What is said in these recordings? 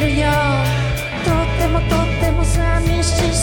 るよ。とってもとっても寂しい。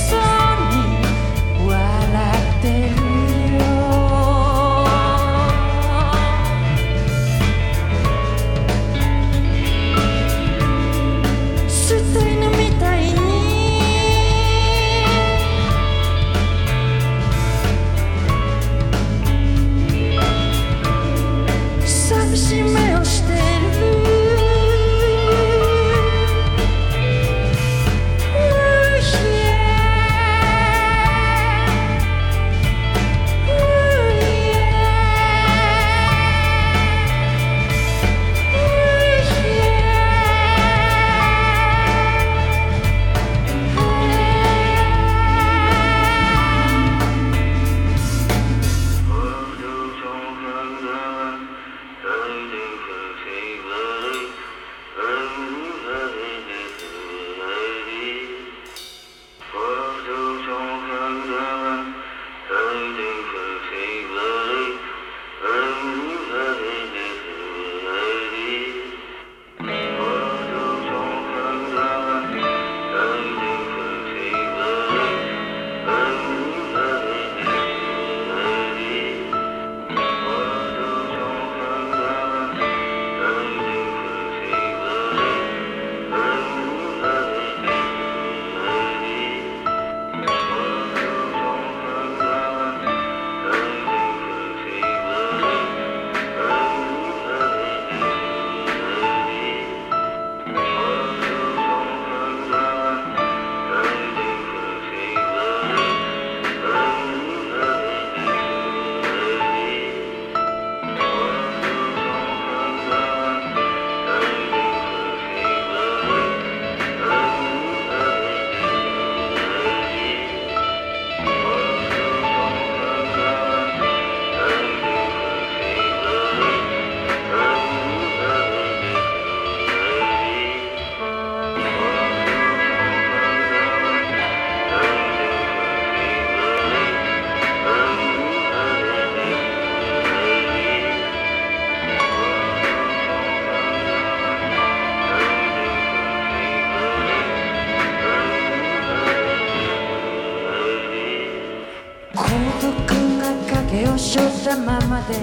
たままで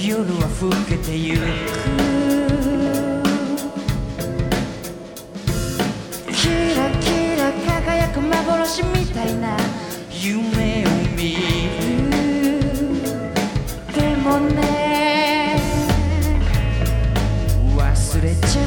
夜は更けてゆく。キラキラ輝く幻みたいな夢を見る。でもね忘れちゃう